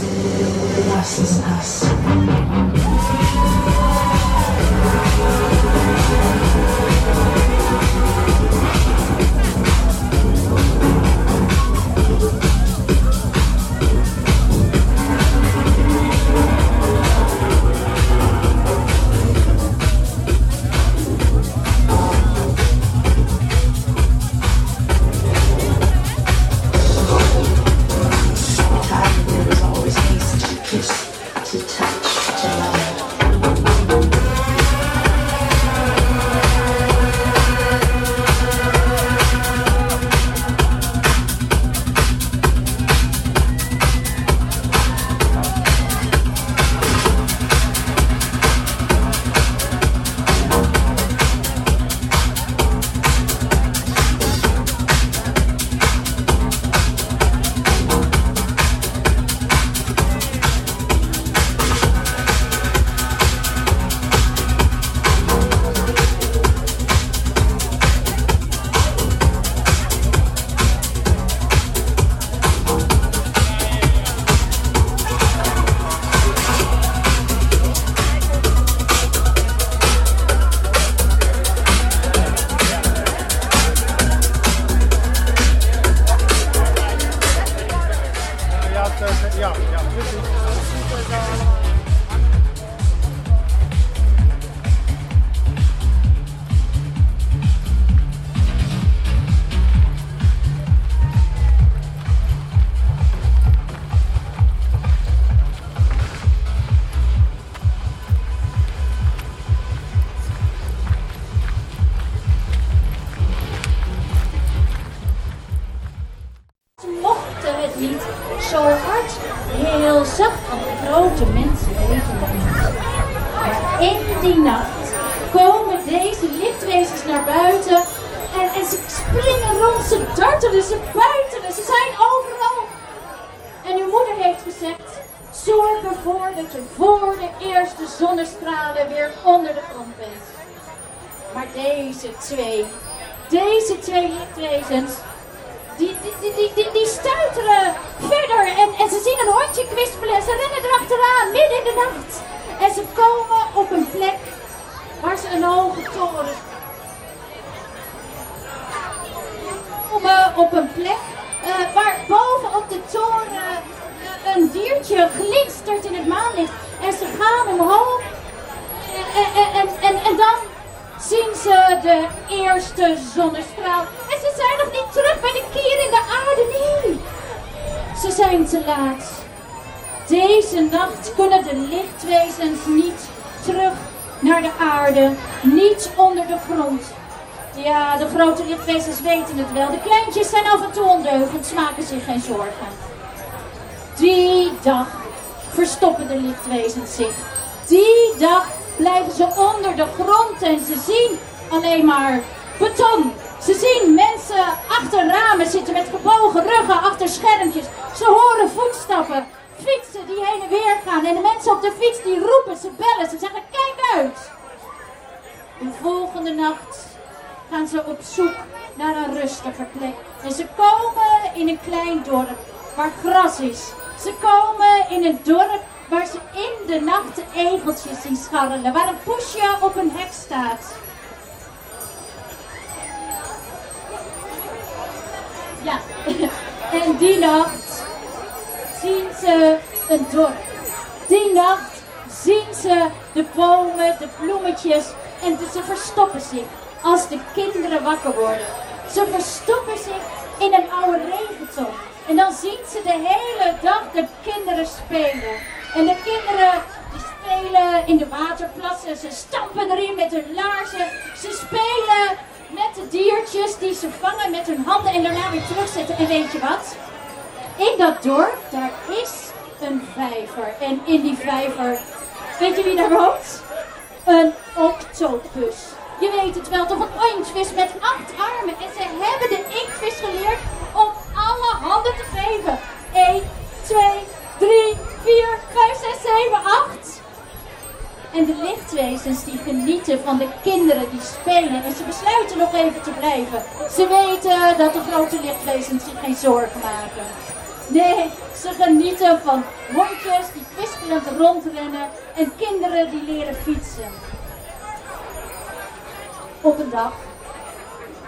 see. Het wel. De kleintjes zijn af en toe ondeugend, maken zich geen zorgen. Die dag verstoppen de lichtwezens zich. Die dag blijven ze onder de grond en ze zien alleen maar beton. Ze zien mensen achter ramen zitten met gebogen ruggen, achter schermpjes. Ze horen voetstappen, fietsen die heen en weer gaan. En de mensen op de fiets die roepen, ze bellen, ze zeggen kijk uit. De volgende nacht gaan ze op zoek naar een rustiger plek. En ze komen in een klein dorp waar gras is. Ze komen in een dorp waar ze in de nacht de egeltjes zien scharrelen. Waar een poesje op een hek staat. Ja, en die nacht zien ze een dorp. Die nacht zien ze de bomen, de bloemetjes en ze verstoppen zich als de kinderen wakker worden. Ze verstoppen zich in een oude regenton. En dan zien ze de hele dag de kinderen spelen. En de kinderen die spelen in de waterplassen. Ze stampen erin met hun laarzen. Ze spelen met de diertjes die ze vangen met hun handen en daarna weer terugzetten. En weet je wat? In dat dorp, daar is een vijver. En in die vijver, weet je wie daar woont? Een octopus. Je weet het wel, toch een inktvis met acht armen. En ze hebben de inktvis geleerd om alle handen te geven. 1, 2, 3, 4, 5, 6, 7, 8. En de lichtwezens die genieten van de kinderen die spelen. En ze besluiten nog even te blijven. Ze weten dat de grote lichtwezens zich geen zorgen maken. Nee, ze genieten van hondjes die kwispelend rondrennen en kinderen die leren fietsen. Op een dag,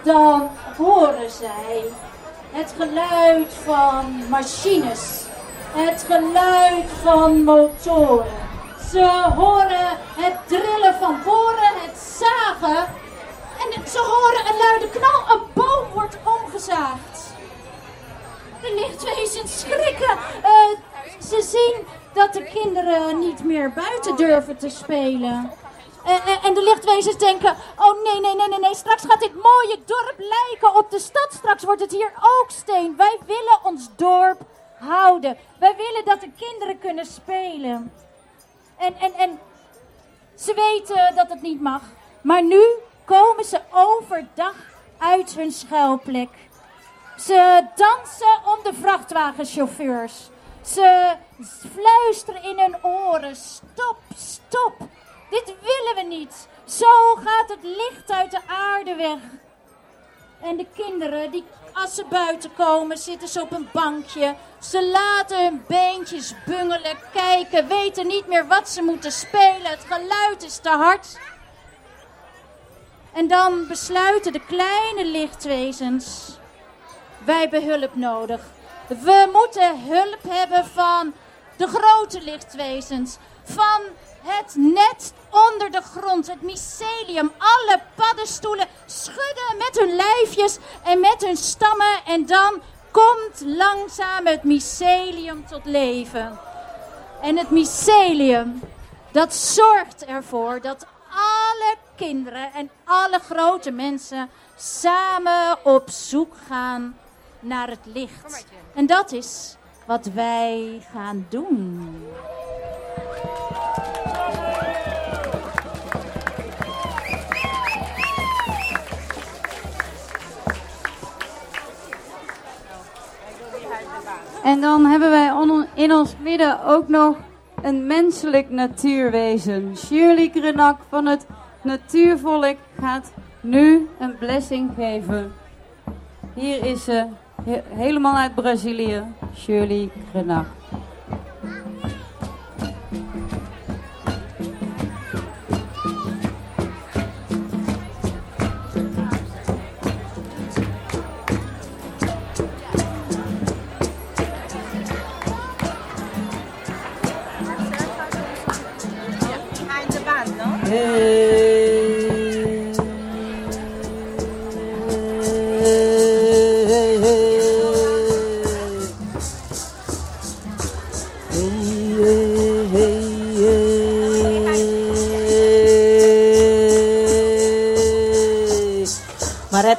dan horen zij het geluid van machines, het geluid van motoren. Ze horen het drillen van boren, het zagen en ze horen een luide knal, een boom wordt omgezaagd. De lichtwezens schrikken. Eh, ze zien dat de kinderen niet meer buiten durven te spelen. En, en, en de lichtwezens denken, oh nee, nee, nee, nee, nee, straks gaat dit mooie dorp lijken op de stad. Straks wordt het hier ook steen. Wij willen ons dorp houden. Wij willen dat de kinderen kunnen spelen. En, en, en ze weten dat het niet mag. Maar nu komen ze overdag uit hun schuilplek. Ze dansen om de vrachtwagenchauffeurs. Ze fluisteren in hun oren: stop, stop. Dit willen we niet. Zo gaat het licht uit de aarde weg. En de kinderen, die, als ze buiten komen, zitten ze op een bankje. Ze laten hun beentjes bungelen, kijken, weten niet meer wat ze moeten spelen. Het geluid is te hard. En dan besluiten de kleine lichtwezens: wij hebben hulp nodig. We moeten hulp hebben van de grote lichtwezens, van het net onder de grond, het mycelium. Alle paddenstoelen schudden met hun lijfjes en met hun stammen. En dan komt langzaam het mycelium tot leven. En het mycelium, dat zorgt ervoor dat alle kinderen en alle grote mensen samen op zoek gaan naar het licht. En dat is wat wij gaan doen. En dan hebben wij in ons midden ook nog een menselijk natuurwezen. Shirley Grenak van het Natuurvolk gaat nu een blessing geven. Hier is ze, he- helemaal uit Brazilië, Shirley Grenak.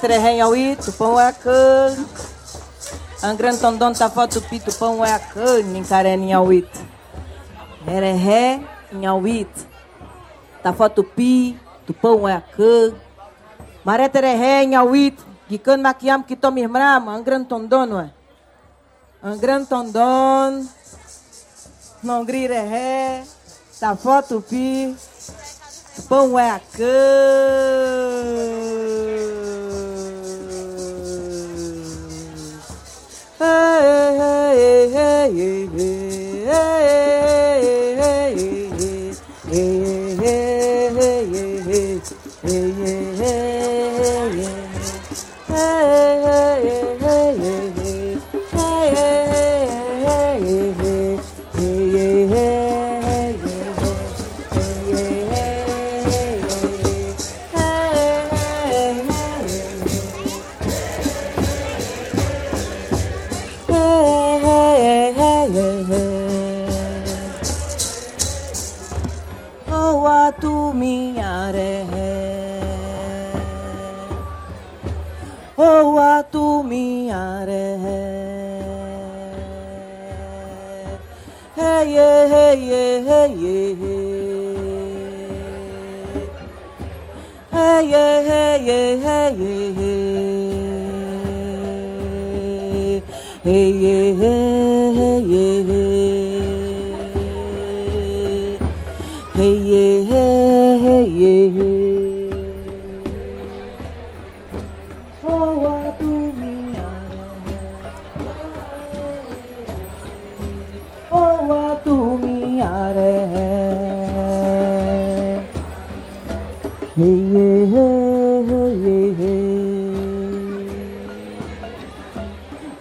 Terehengauí, Tupão é a cana. Angran Tondon tá Tafó Tupi, Tupão é a cana, Encareninhauí. Terehé, Inhauí. Tá Tafó Tupi, Tupão é cã. Maré Tereré, Nhauit, Gican Maquiam, Quitom um grande Tondon, Angran Tondon, Nongri é? Reré, é Tafó tá Tupi, Tupão Oiacã. Hey, hey, hey, hey, hey, hey, hey. Hey. A tu minha rehe. Hey, hey, hey, hey. Hey, hey, hey, hey. Hey,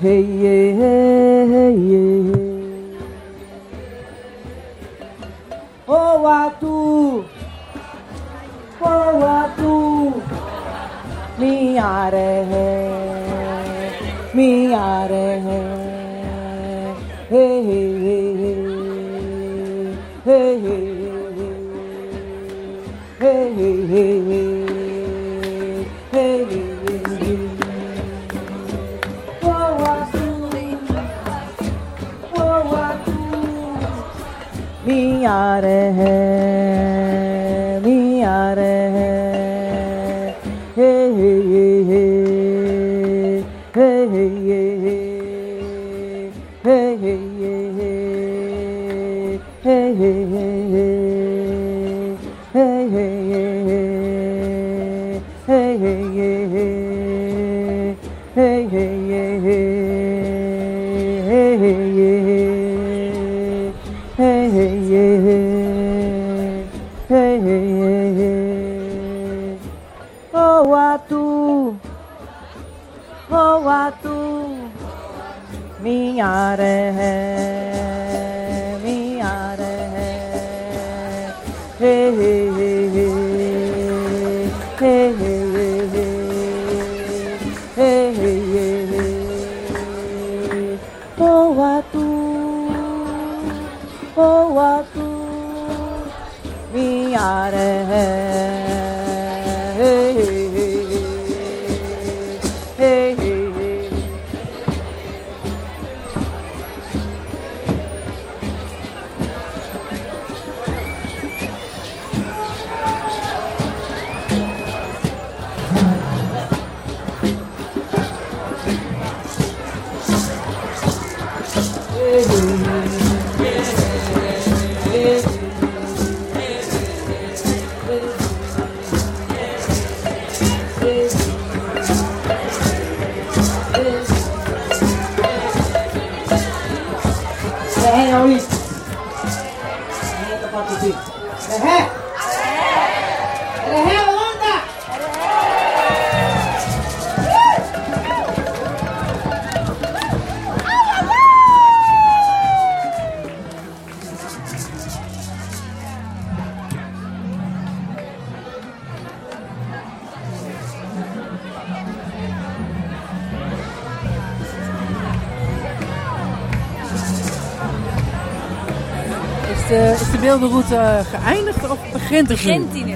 Hey yeah, hey yeah. Oh atu, oh atu, mi aa rahe hai, mi aa. Hey hey hey hey, hey hey hey hey, hey hey hey hey. यार है। Argentina.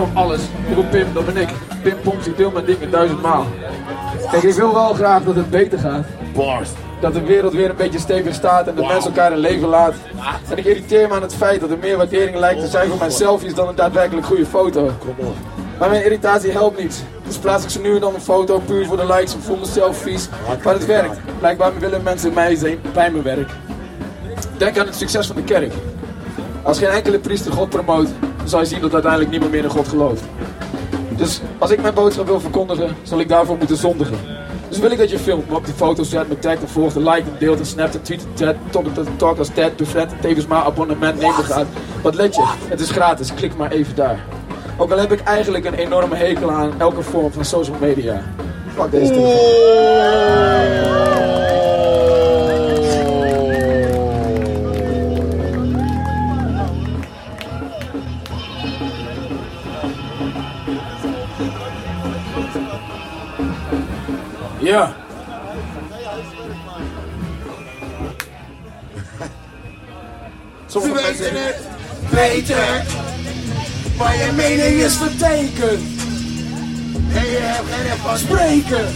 Op alles. Ik roep Pim, dat ben ik. Pim Pomps, ik deel mijn dingen duizendmaal. Kijk, ik wil wel graag dat het beter gaat. Bars. Dat de wereld weer een beetje stevig staat en dat mensen elkaar een leven laat. En ik irriteer me aan het feit dat er meer waardering lijkt te zijn voor mijn selfies dan een daadwerkelijk goede foto. Maar mijn irritatie helpt niet. Dus plaats ik ze nu en dan een foto puur voor de likes of voor mezelf vies. Maar het werkt. Blijkbaar willen mensen mij zijn bij mijn werk. Denk aan het succes van de kerk. Als geen enkele priester God promoot, zal je zien dat uiteindelijk niemand meer in God gelooft. Dus als ik mijn boodschap wil verkondigen, zal ik daarvoor moeten zondigen. Dus wil ik dat je filmt, op die foto's zet, me tagt en volgt, en like en deelt en snapt en tweet en chat, tot het talk als ted, bevriend en tevens maar abonnement neem me gaat. Wat let je? Het is gratis, klik maar even daar. Ook al heb ik eigenlijk een enorme hekel aan elke vorm van social media. Fuck deze telefoon. Ja. Sommige weten mensen... het beter. Maar je mening is vertekend. En je hebt geen recht van Spreken.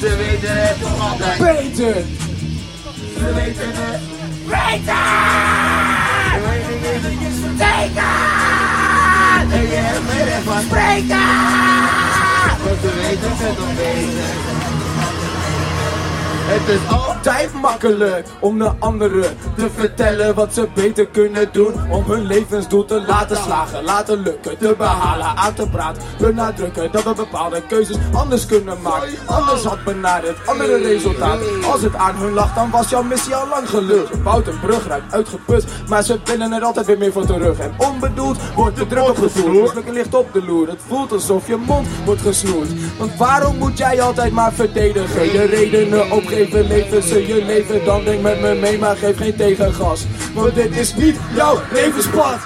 Ze weten het toch altijd. Beter. Ze weten het beter. Je mening is vertekend. En je hebt geen recht van spreken. Want ze weten het toch beter. Het is altijd makkelijk om de anderen te vertellen wat ze beter kunnen doen. Om hun levensdoel te laten slagen, laten lukken, te behalen, aan te praten. Benadrukken dat we bepaalde keuzes anders kunnen maken. Anders had benaderd, andere resultaten. Als het aan hun lag, dan was jouw missie al lang gelukt. Je bouwt een brug, ruikt uitgeput, maar ze willen er altijd weer meer voor terug. En onbedoeld wordt de druk opgevoerd. Mislukken ligt op de loer. Het voelt alsof je mond wordt gesnoerd. Want waarom moet jij altijd maar verdedigen? Je redenen opgeven, leven je leven. Dan denk met me mee, maar geef geen tegengas. Want dit is niet jouw levenspad.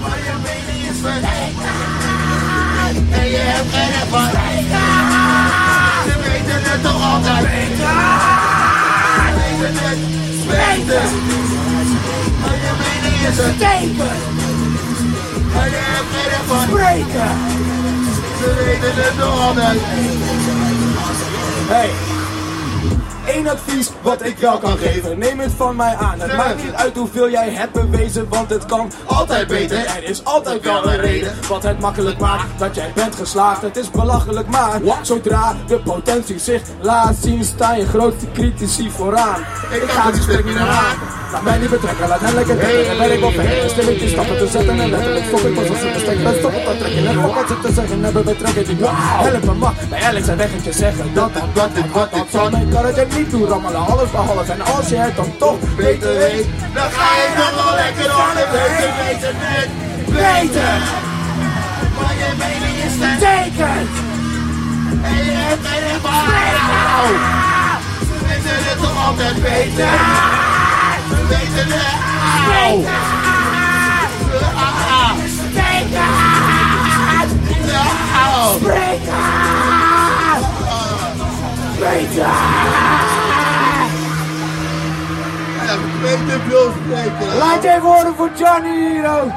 Maar je mening is vertekend. En je hebt geen van Ze weten het toch altijd. Ze weten het beter. Maar je mening is vertekend. En je hebt geen spreken. Ze weten het toch altijd. Hey. Eén advies wat ik jou kan geven, neem het van mij aan. Het maakt niet uit hoeveel jij hebt bewezen, want het kan altijd beter. Er is altijd wel een reden wat het makkelijk maakt dat jij bent geslaagd. Het is belachelijk, maar zodra de potentie zich laat zien, sta je grootste critici vooraan. Ik ga het gesprek niet aan. Laat mij niet betrekken, laat hen lekker trekken. En ben ik op weg, stilletjes stappen te zetten en letterlijk stop ik pas als ze bestek ben. Stop het dan trekken en wat ze te zeggen hebben we trekken die helpen mag. Bij Alex en weggetje zeggen dat dat dat zal mijn karretje niet toe rammelen. Alles behalve en als je het dan toch beter weet. Dan ga je nog wel lekker door de weten, weten het beter. Maar je mening is vertekend. En je hebt van spreken. Ze weten het toch altijd beter. Ze weten het beter. Spreken. Beter. Ja, beter veel spreken. Laat even horen voor Johnny hier ook.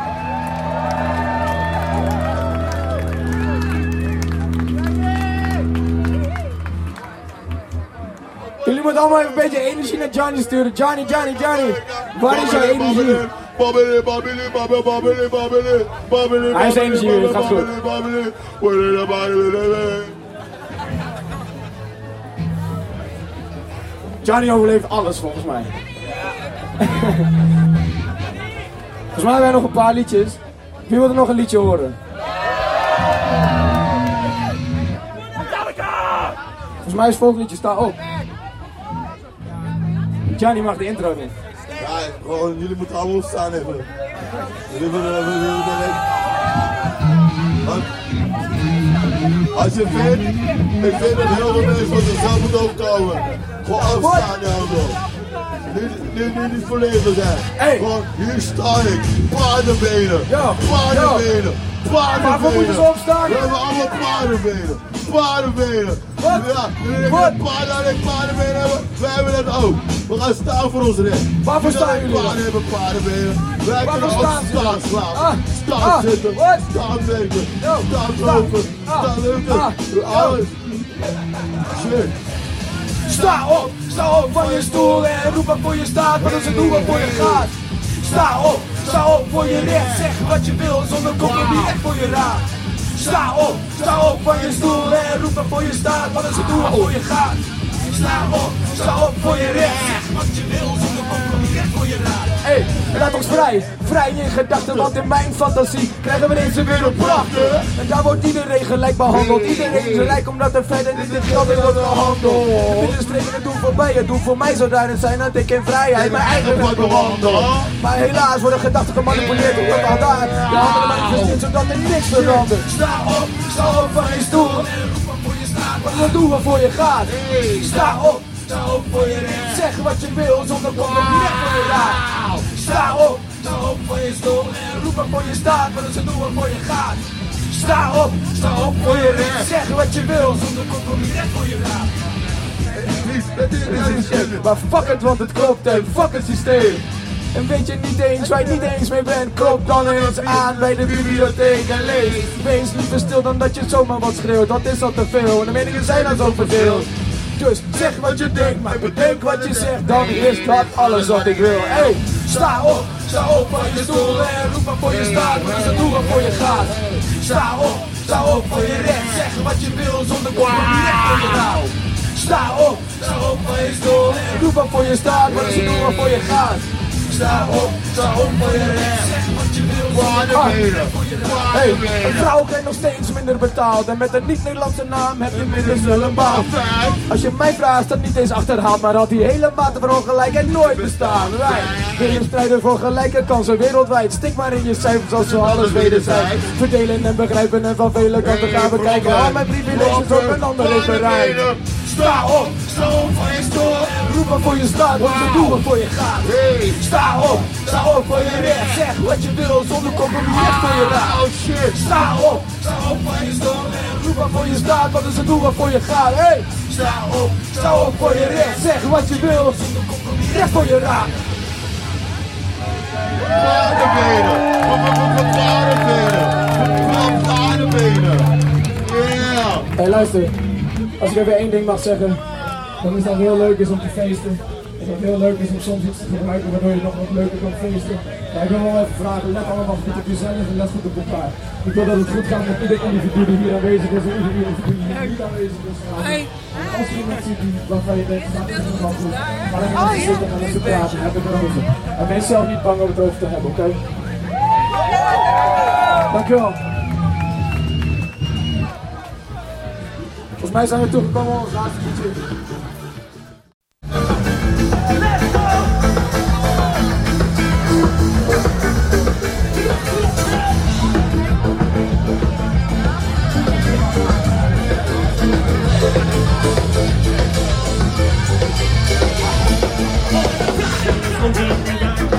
Jullie moeten allemaal even een beetje energie naar Johnny sturen. Johnny, Johnny, Johnny. Waar is jouw energie? Babbelen, babbelen, babbelen, babbelen, babbelen, babbelen, Hij is energie het gaat goed. Johnny overleeft alles volgens mij. Volgens mij hebben wij nog een paar liedjes. Wie wil er nog een liedje horen? Volgens mij is het volgende liedje, sta op. Johnny mag de intro doen. Ja, gewoon, jullie moeten allemaal staan even. Jullie Als je vindt, ik vind dat heel veel mensen van zichzelf moeten opkomen. Gewoon afstaan helemaal. Niet, niet, niet, niet verlegen zijn. Gewoon, hier sta ik. Paardenbenen. Ja, Paardenbenen. Paardenbenen. Waarvoor moeten ze opstaan? We hebben allemaal paardenbenen. paardenbenen. Wat? Ja, jullie denken paarden paardenbenen hebben. Wij hebben dat ook. We gaan staan voor ons recht. Waarvoor staan jullie? Paarden hebben paardenbenen. Wij Waarvoor kunnen ook staan slaan. Ah, Staan ah, zitten. wat? Staan denken. Staan sta- lopen. ah, Staan lukken. ah, Alles. Shit. Sta op, sta op van je stoel en roep wat voor je staat, is het doen wat voor je gaat. Sta op, sta op voor je recht, zeg wat je wil zonder compromis echt voor je raad. Sta op, sta op van je stoel en roep wat voor je staat, is het doen wat voor je gaat. Sta op, sta op voor je recht, zeg wat je wil Hey, laat ons vrij, vrij in gedachten, want in mijn fantasie krijgen we deze wereld prachtig. En daar wordt iedereen gelijk behandeld, iedereen is gelijk omdat er verder niet in geld in wordt gehandeld. De middenstreken het doen voorbij, het doen voor mij zou daarin zijn dat ik in vrijheid mijn eigen weg bewandel. Maar helaas worden gedachten gemanipuleerd op dat daar. De handen manifesteert zodat er niks verandert. Sta op, sta op van je stoel wat je doen wat voor je gaat. Sta op, sta op voor je recht, zeg wat je wil zonder compromis voor je raad. Sta op, sta op van je stoel en roep wat voor je staat, is het doen wat voor je gaat. Sta op, sta op voor je recht, zeg wat je wil zonder compromis voor je raad. Maar fuck het, want het klopt en fuck het systeem. En weet je niet eens waar je niet eens mee bent, klop dan eens aan bij de bibliotheek en lees. Wees liever stil dan dat je zomaar wat schreeuwt, dat is al te veel. En de meningen zijn al zo verdeeld. Dus zeg wat je denkt, maar bedenk wat je zegt, dan is dat alles wat ik wil. Hey, sta op, sta op van je stoel en roep maar voor je staat, is het doel waarvoor je gaat. Sta op, sta op voor je recht, zeg wat je wil zonder compromis voor je raad. Sta op, sta op van je stoel en roep wat voor je staat, is het doel waarvoor je gaat. Sta op, sta op voor je recht, zeg wat voor. Hey, vrouw krijgt nog steeds minder betaald en met een niet-Nederlandse naam heb je minder een baan. Als je mij vraagt, dat niet eens achterhaald, maar had die hele mate van ongelijkheid nooit bestaan. Wij willen strijden voor gelijke kansen wereldwijd. Stik maar in je cijfers als we alles wederzijds verdelen en begrijpen en van vele kanten gaan we kijken. Al mijn privileges op een ander is. Sta op, sta op van je stoel en roep wat voor je staat, wat je doet, wat voor je gaat. Sta op, sta op voor je recht, zeg wat je wil zonder compromis echt voor je raad. Sta op, sta op van je stoel en roep wat voor je staat, wat is het doel wat voor je gaat. Hey, sta op, sta op voor je recht, zeg wat je wil compromis echt voor je raad. Paardenbenen. Paardenbenen. Paardenbenen. Yeah. Hey luister, als ik even één ding mag zeggen, dan is dat heel leuk is om te feesten. En dat het heel leuk is om soms iets te gebruiken waardoor je nog wat leuker kan feesten. Maar ik wil wel even vragen, let allemaal goed op jezelf en let goed op elkaar. Ik wil dat het goed gaat met ieder individu die hier aanwezig is en ieder individu die hier niet aanwezig is. Als je iemand ziet die, waarvan je denkt, dat is iemand goed. Maar dan gaan ze zitten en ze praten, heb ik erover. En wees zelf niet bang om het over te hebben, oké? Dankjewel. Volgens mij zijn we toegekomen op ons laatste liedje. evil.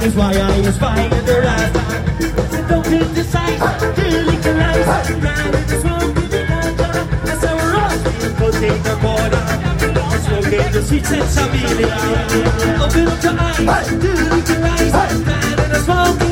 That's why I was fighting the last time. So don't criticize, killing the lies. Round in the swamp with the the of Open up your eyes, killing the in a swamp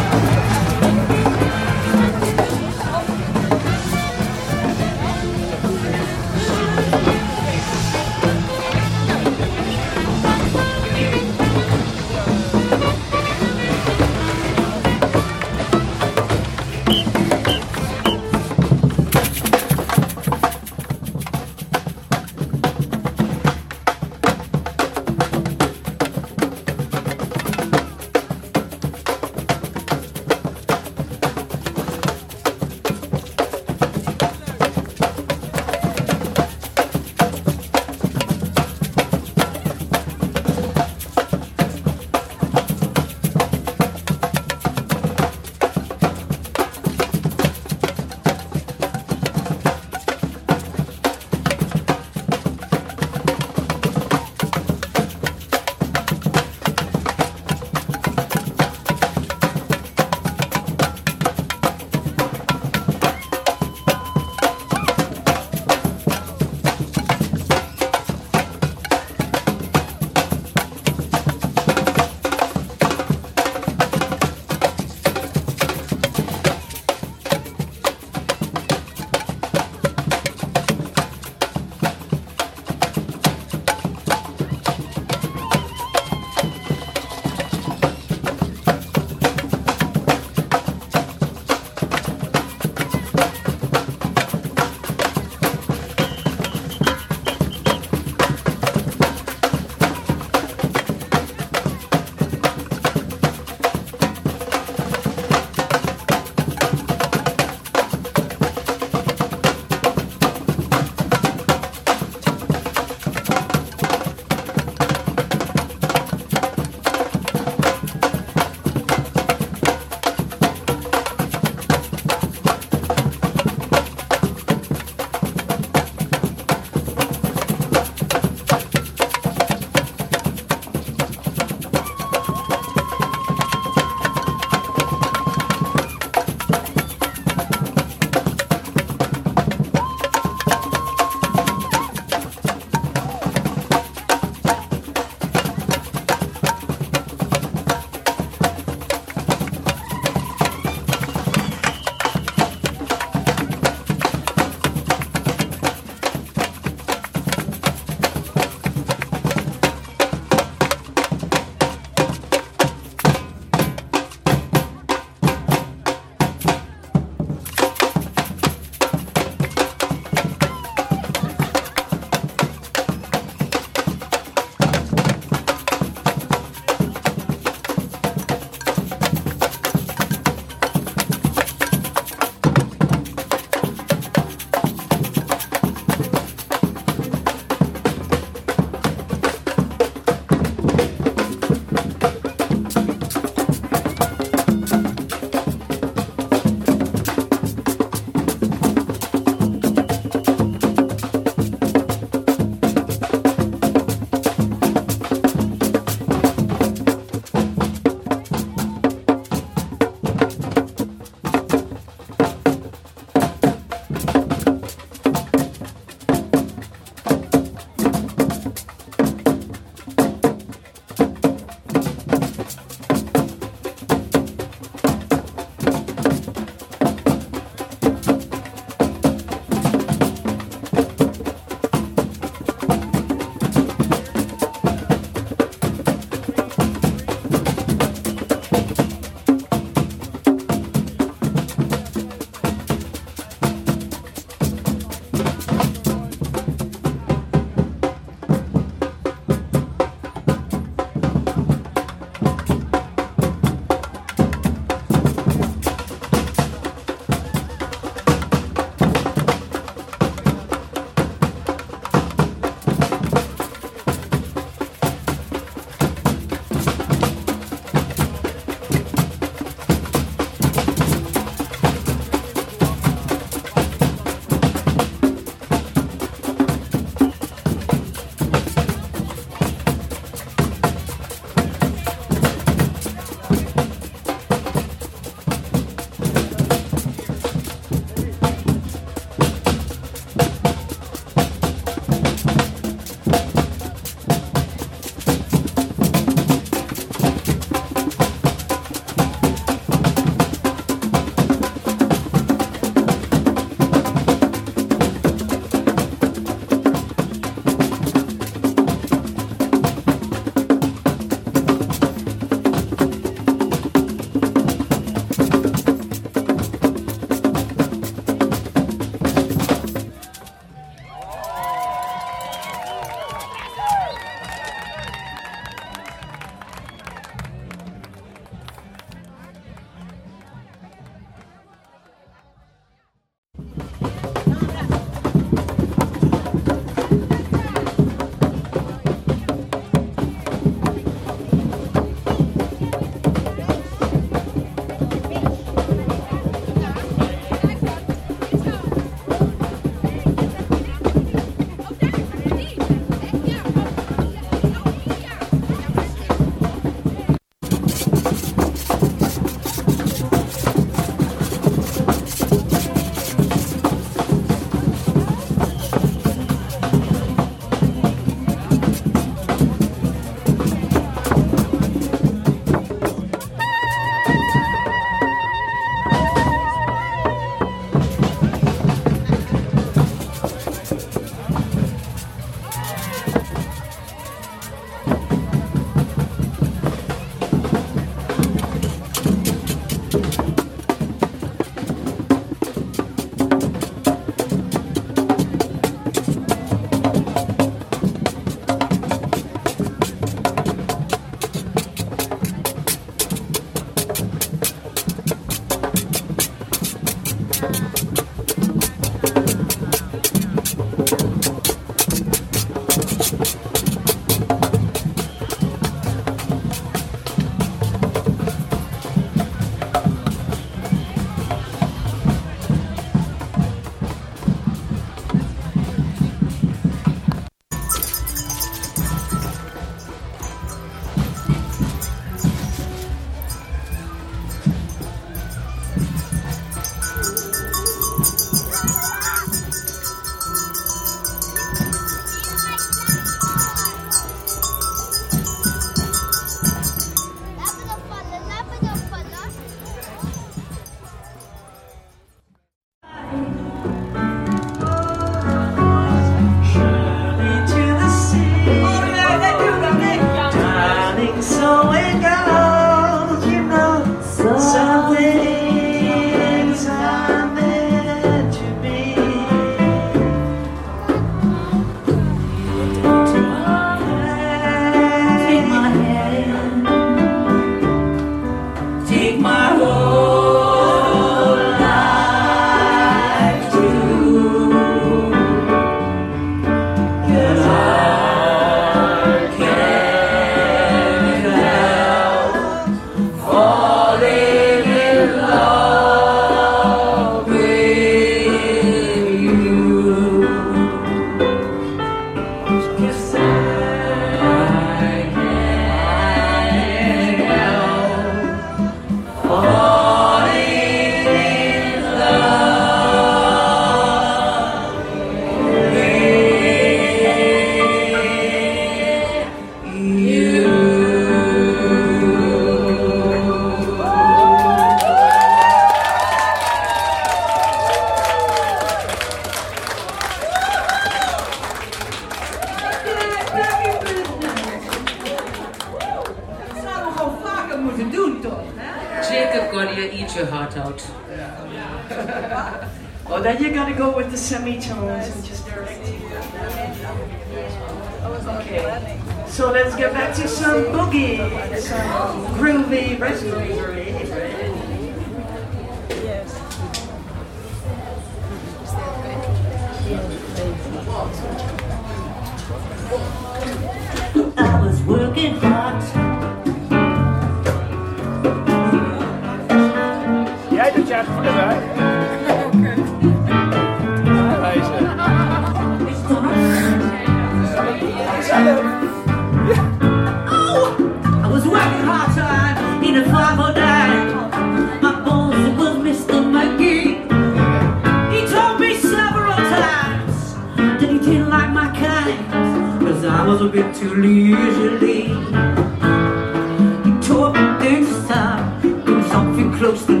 Close to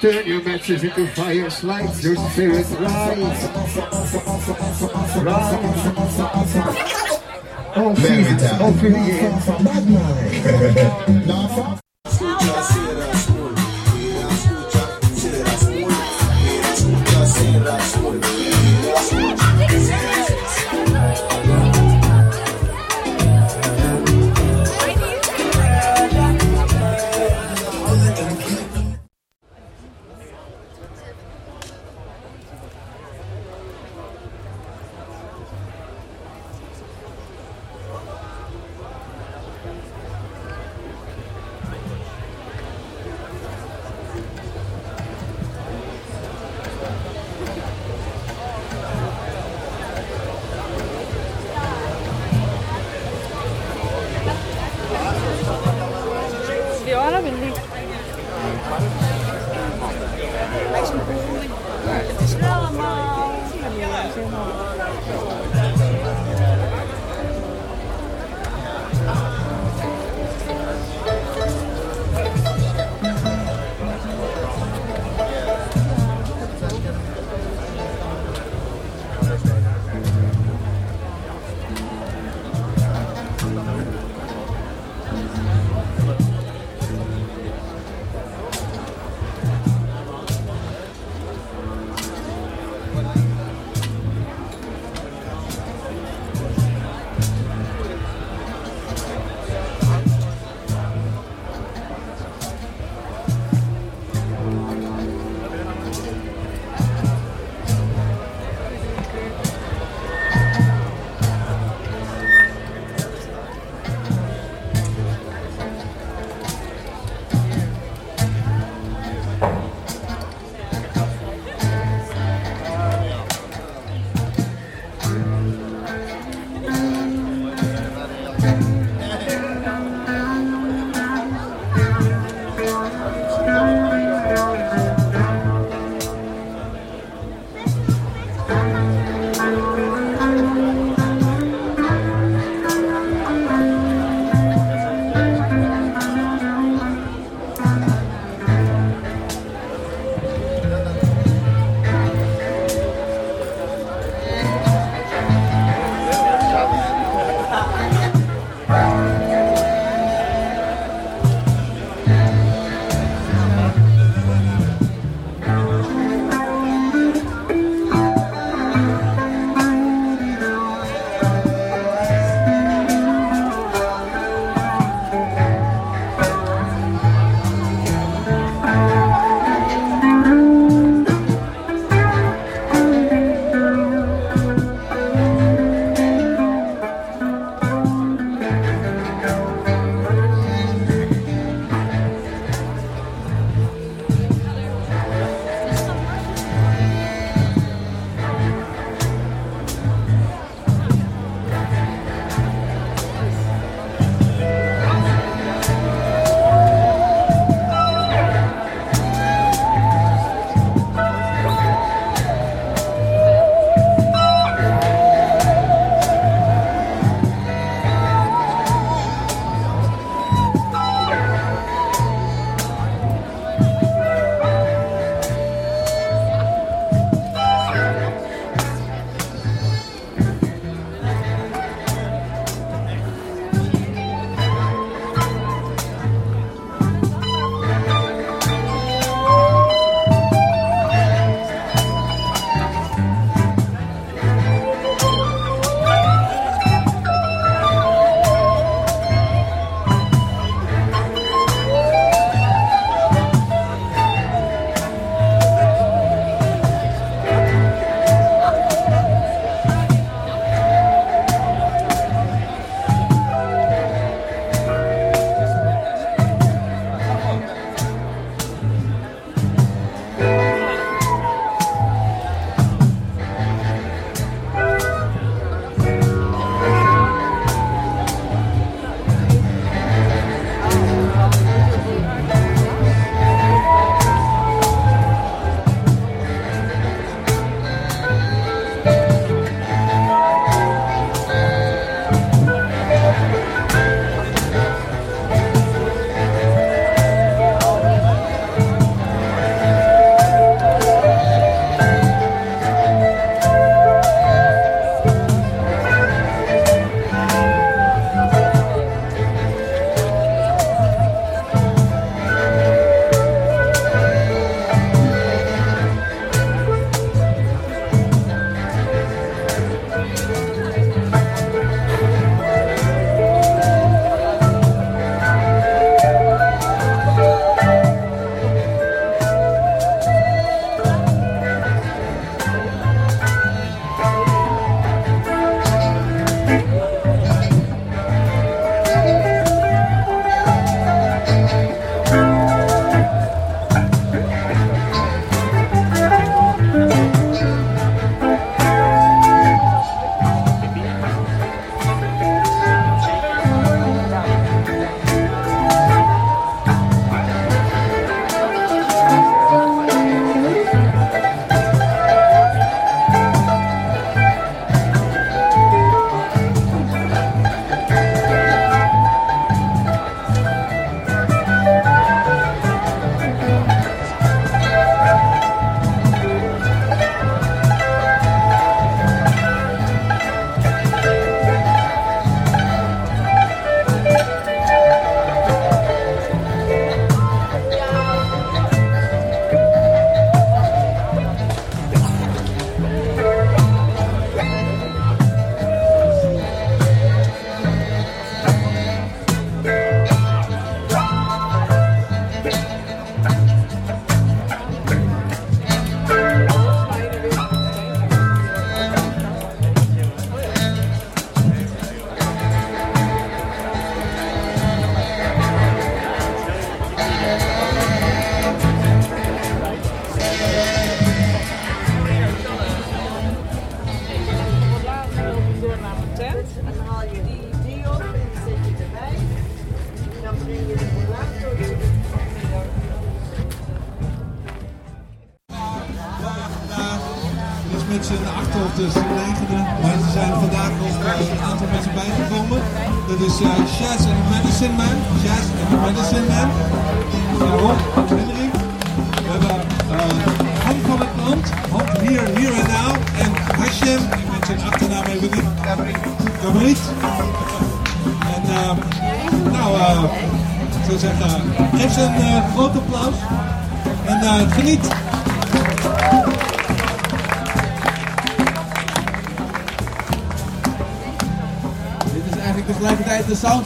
Turn your matches into fire slides, your spirits rise. Rise. Oh, seasons, oh, periods, oh, night.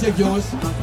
tegelijkertijd de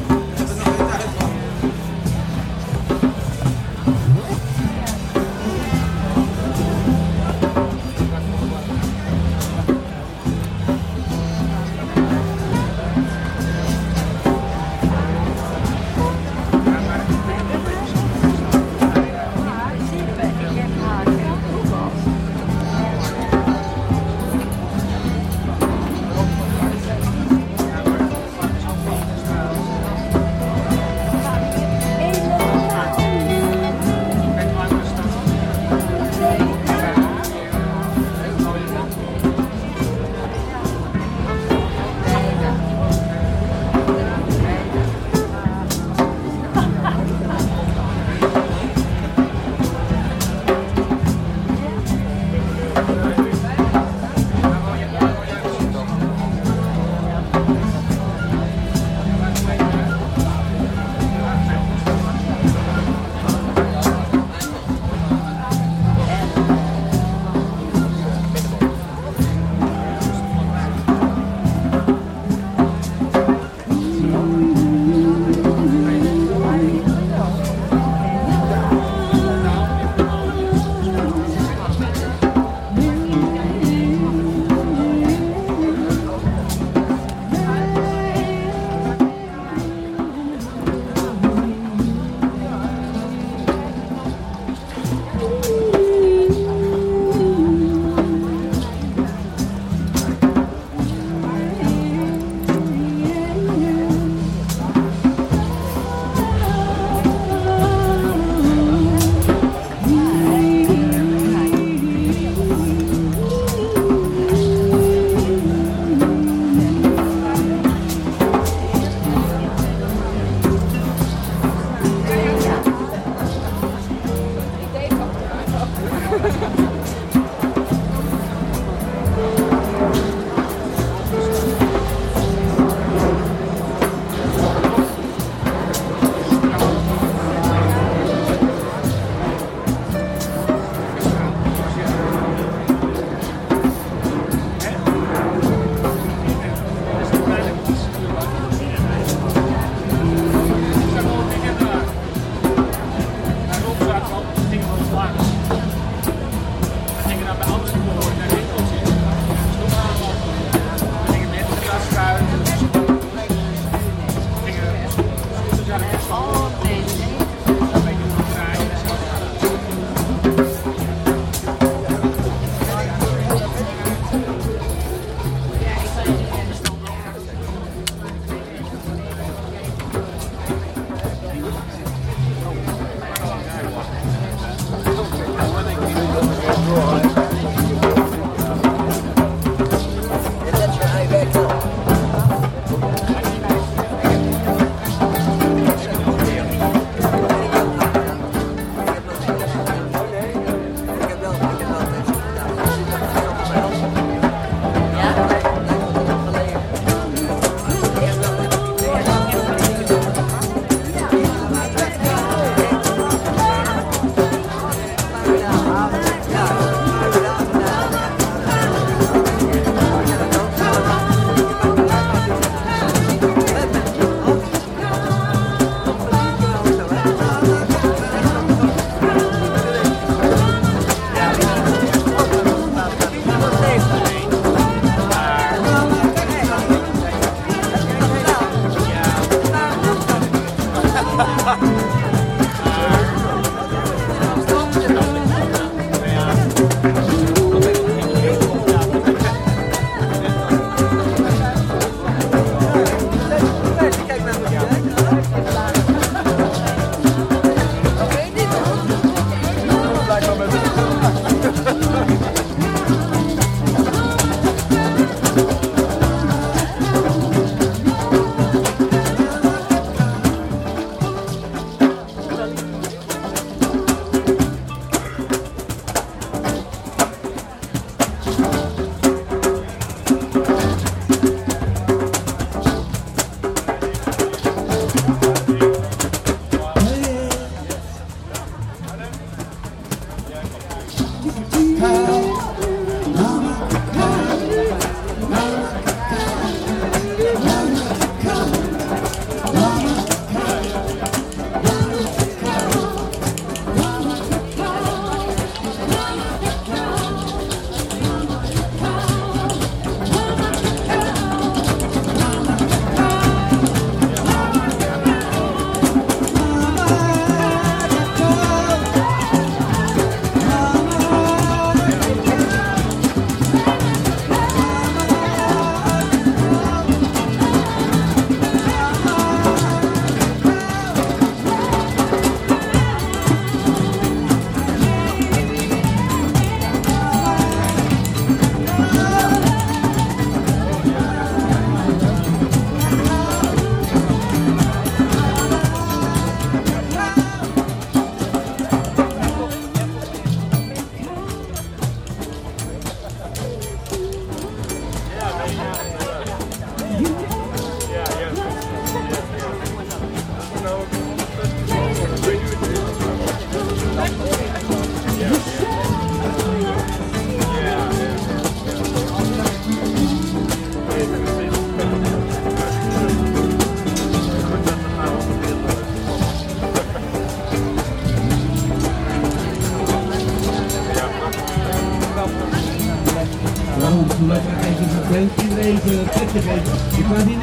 Ik ben niet.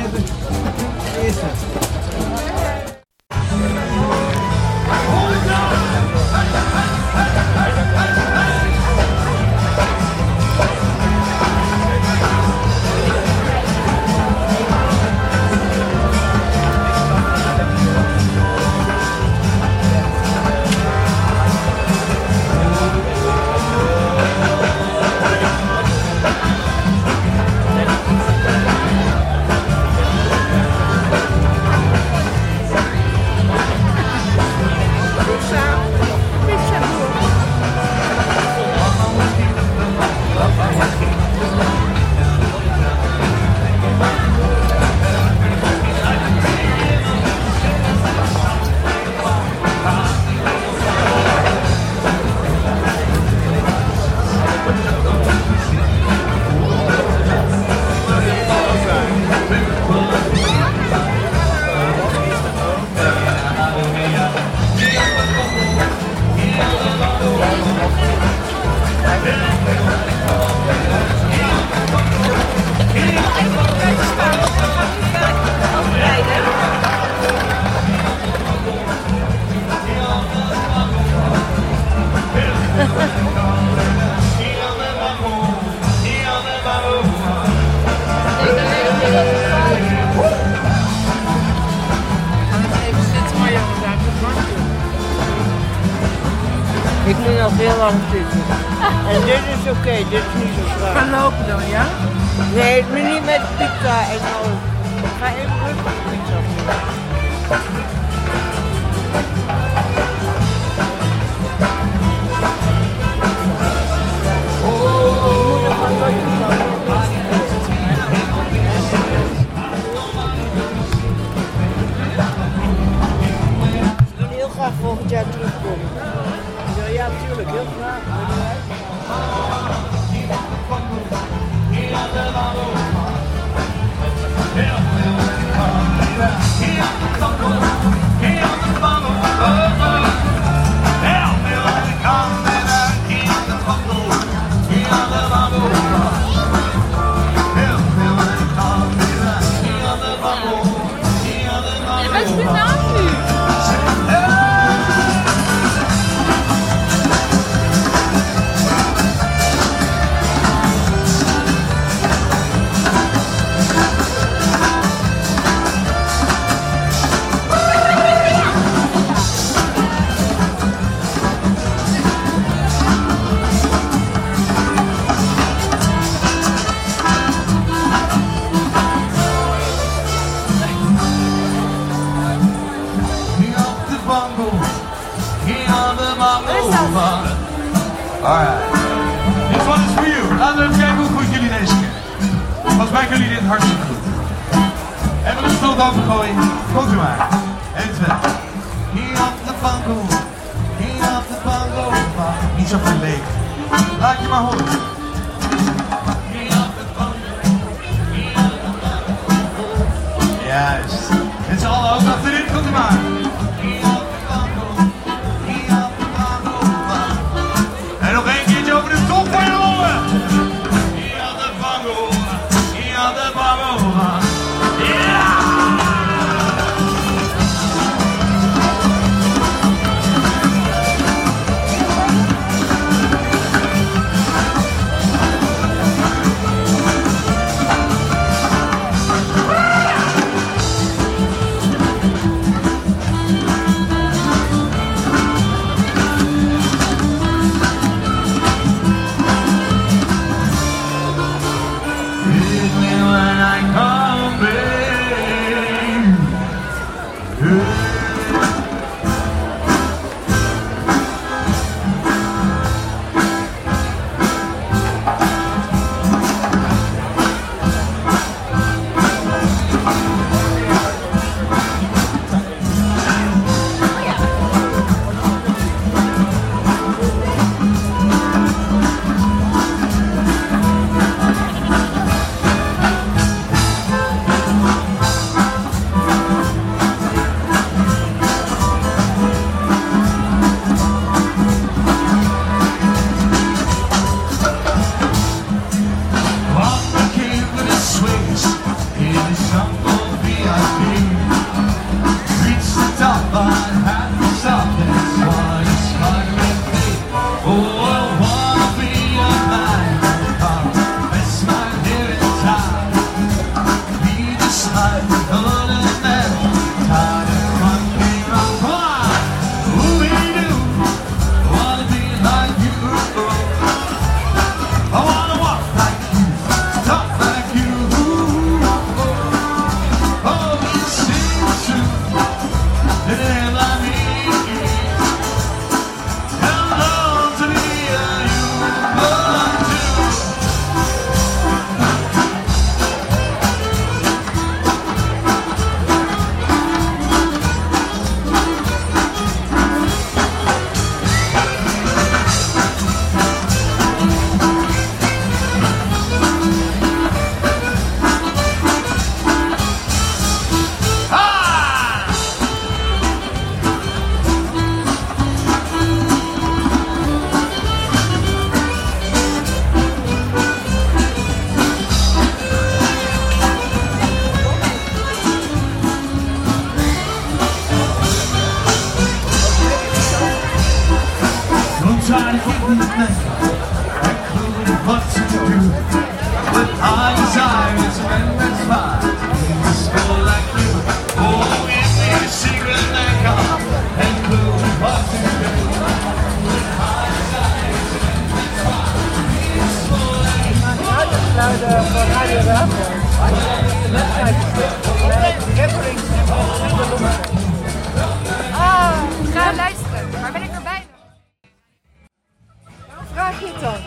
Het dan?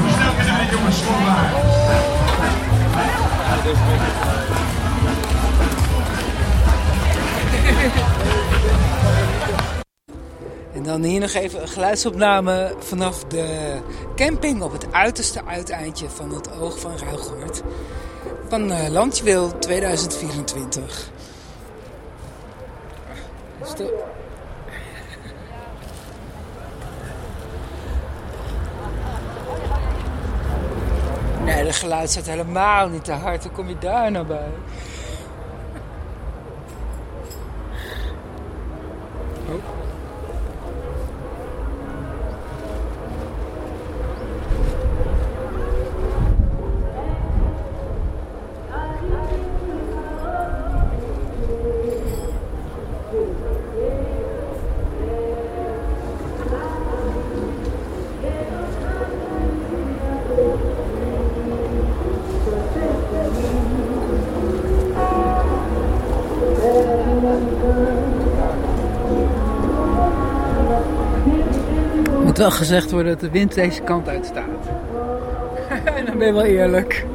Hoe snel? En dan hier nog even een geluidsopname vanaf de camping op het uiterste uiteindje van het Oog van Ruigoord. Van eh Landjewil 2024. Dus Nee, de geluid staat helemaal niet te hard. Hoe kom je daar nou bij? Wel gezegd worden dat de wind deze kant uit staat. Dan ben je wel eerlijk.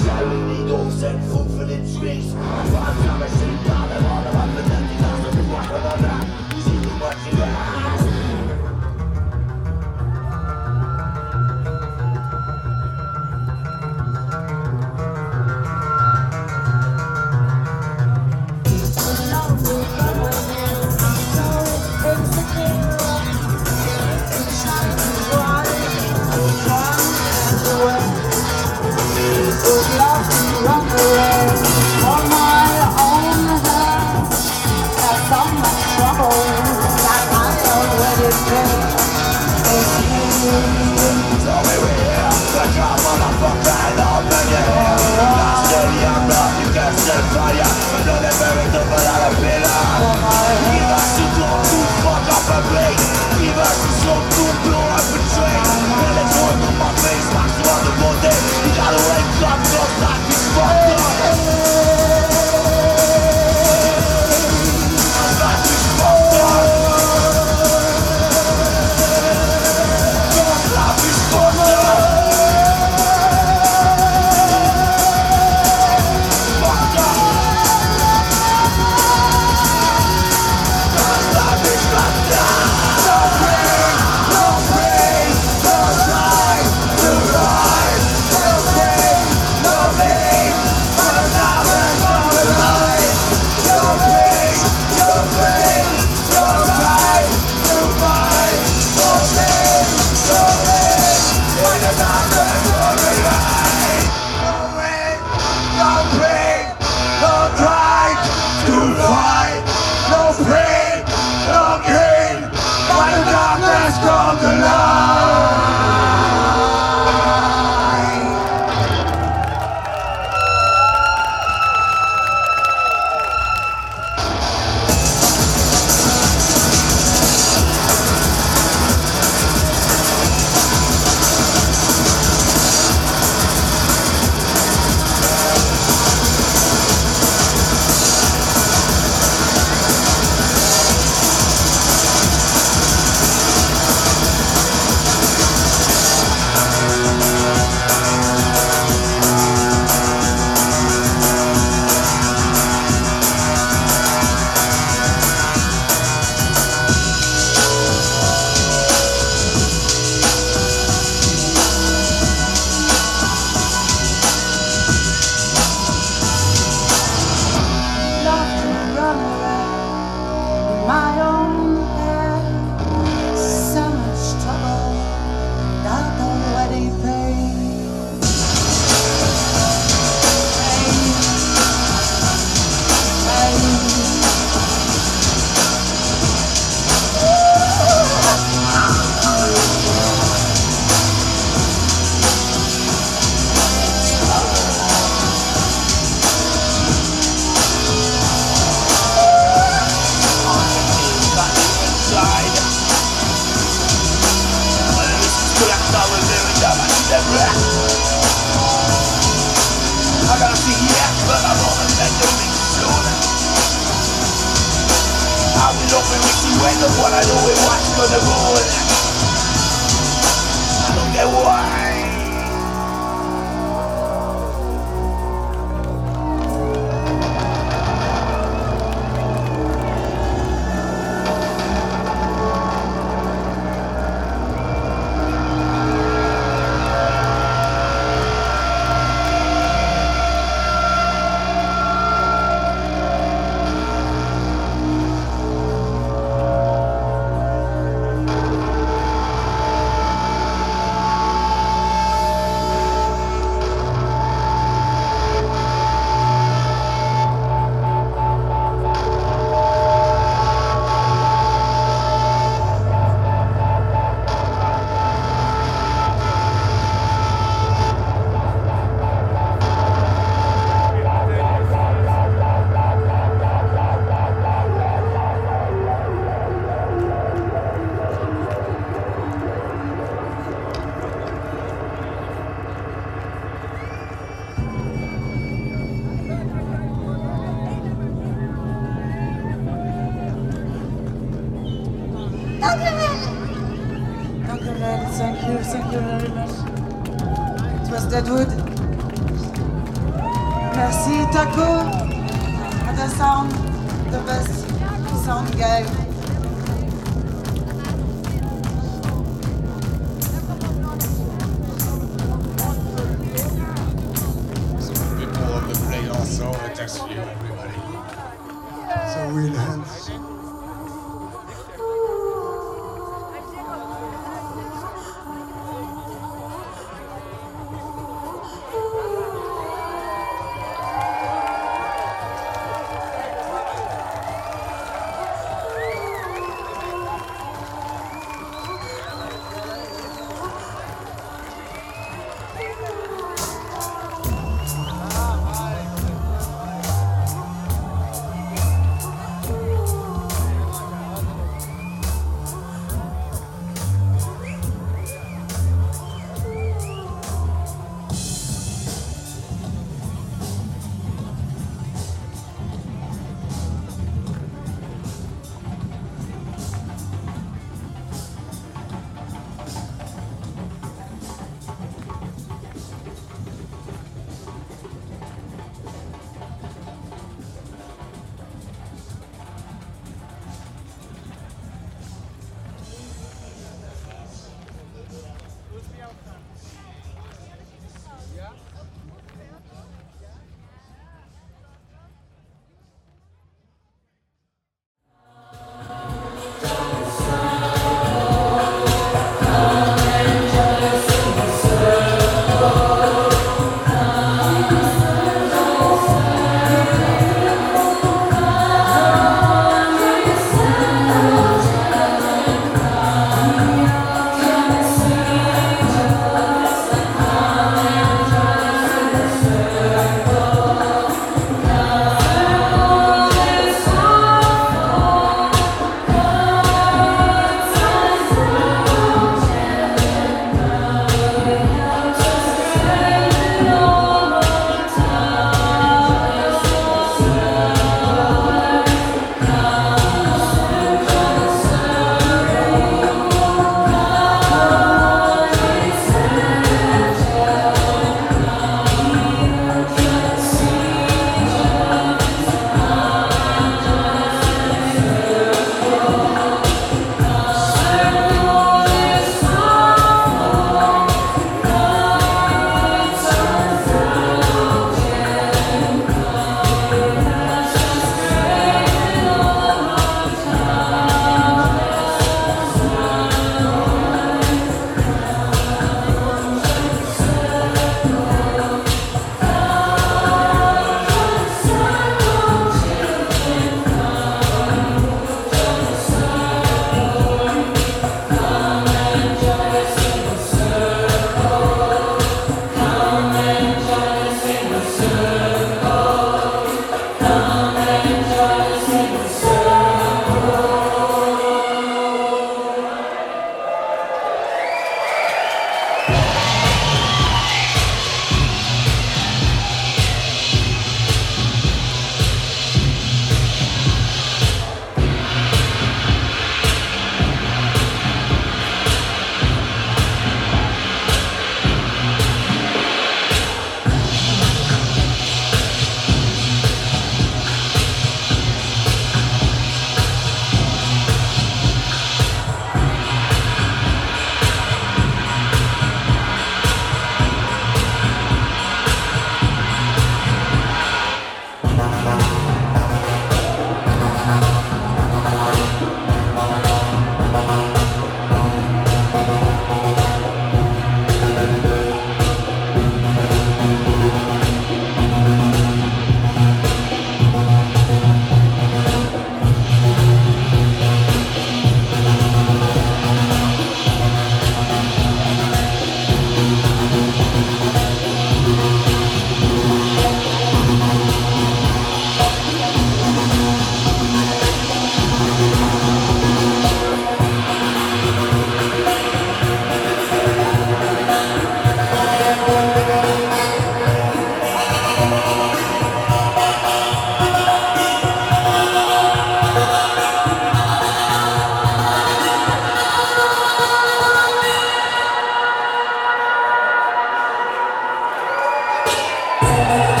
Música